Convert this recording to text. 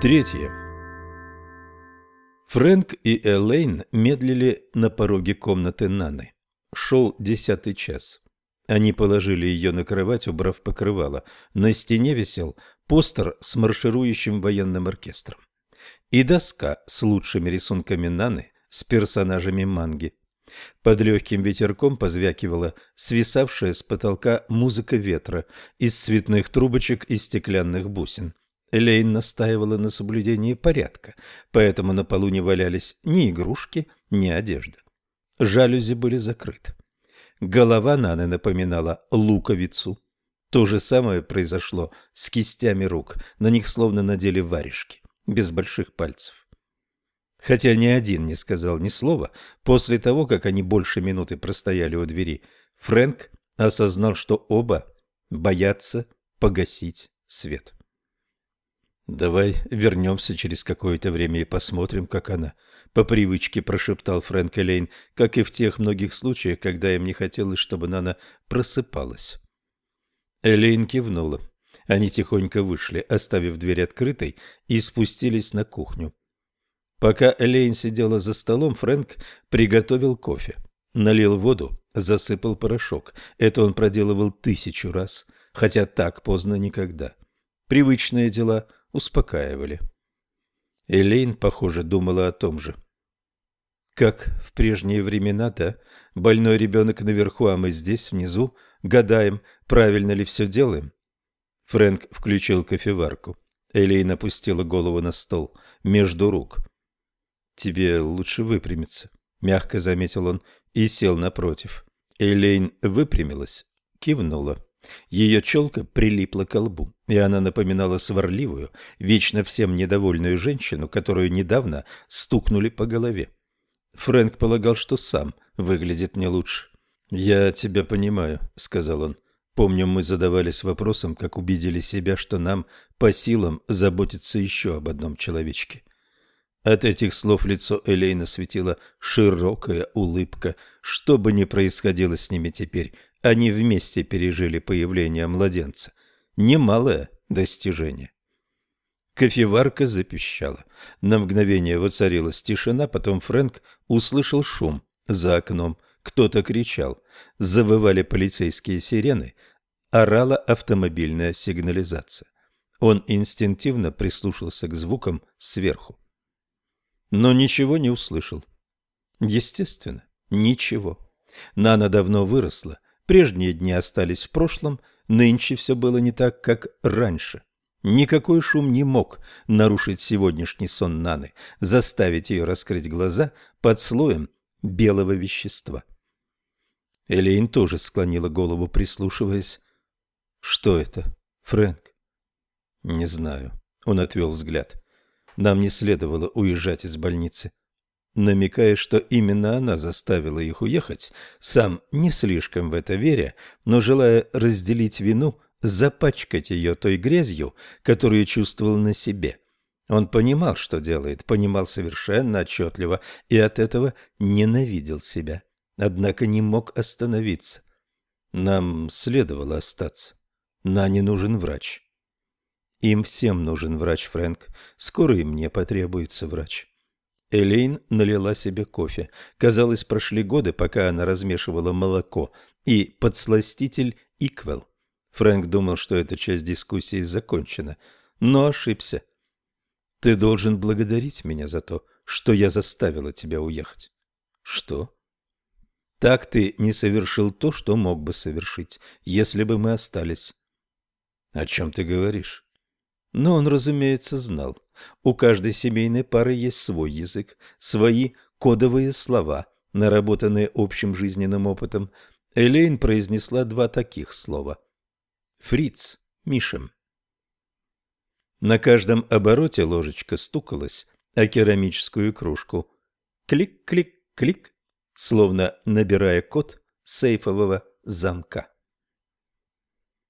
Третье. Фрэнк и Элейн медлили на пороге комнаты Наны. Шел десятый час. Они положили ее на кровать, убрав покрывало. На стене висел постер с марширующим военным оркестром. И доска с лучшими рисунками Наны с персонажами манги. Под легким ветерком позвякивала свисавшая с потолка музыка ветра из цветных трубочек и стеклянных бусин. Лейн настаивала на соблюдении порядка, поэтому на полу не валялись ни игрушки, ни одежда. Жалюзи были закрыты. Голова Наны напоминала луковицу. То же самое произошло с кистями рук, на них словно надели варежки, без больших пальцев. Хотя ни один не сказал ни слова, после того, как они больше минуты простояли у двери, Фрэнк осознал, что оба боятся погасить свет. «Давай вернемся через какое-то время и посмотрим, как она», — по привычке прошептал Фрэнк Элейн, как и в тех многих случаях, когда им не хотелось, чтобы Нана просыпалась. Элейн кивнула. Они тихонько вышли, оставив дверь открытой, и спустились на кухню. Пока Элейн сидела за столом, Фрэнк приготовил кофе. Налил воду, засыпал порошок. Это он проделывал тысячу раз, хотя так поздно никогда. Привычные дела — успокаивали. Элейн, похоже, думала о том же. Как в прежние времена, да? Больной ребенок наверху, а мы здесь, внизу, гадаем, правильно ли все делаем. Фрэнк включил кофеварку. Элейн опустила голову на стол, между рук. «Тебе лучше выпрямиться», — мягко заметил он и сел напротив. Элейн выпрямилась, кивнула. Ее челка прилипла к лбу, и она напоминала сварливую, вечно всем недовольную женщину, которую недавно стукнули по голове. Фрэнк полагал, что сам выглядит не лучше. «Я тебя понимаю», — сказал он. «Помню, мы задавались вопросом, как убедили себя, что нам по силам заботиться еще об одном человечке». От этих слов лицо Элейна светила широкая улыбка. Что бы ни происходило с ними теперь, они вместе пережили появление младенца. Немалое достижение. Кофеварка запищала. На мгновение воцарилась тишина, потом Фрэнк услышал шум за окном. Кто-то кричал. Завывали полицейские сирены. Орала автомобильная сигнализация. Он инстинктивно прислушался к звукам сверху. Но ничего не услышал. Естественно, ничего. Нана давно выросла, Прежние дни остались в прошлом, нынче все было не так, как раньше. Никакой шум не мог нарушить сегодняшний сон Наны, заставить ее раскрыть глаза под слоем белого вещества. Элейн тоже склонила голову, прислушиваясь. «Что это, Фрэнк?» «Не знаю». Он отвел взгляд. «Нам не следовало уезжать из больницы намекая, что именно она заставила их уехать, сам не слишком в это веря, но желая разделить вину, запачкать ее той грязью, которую чувствовал на себе. Он понимал, что делает, понимал совершенно отчетливо и от этого ненавидел себя, однако не мог остановиться. Нам следовало остаться. Нане нужен врач. Им всем нужен врач, Фрэнк. Скоро и мне потребуется врач. Элейн налила себе кофе. Казалось, прошли годы, пока она размешивала молоко и подсластитель Иквел. Фрэнк думал, что эта часть дискуссии закончена, но ошибся. «Ты должен благодарить меня за то, что я заставила тебя уехать». «Что?» «Так ты не совершил то, что мог бы совершить, если бы мы остались». «О чем ты говоришь?» Но он, разумеется, знал. У каждой семейной пары есть свой язык, свои кодовые слова, наработанные общим жизненным опытом. Элейн произнесла два таких слова. Фриц, Мишем. На каждом обороте ложечка стукалась о керамическую кружку. Клик-клик-клик, словно набирая код сейфового замка.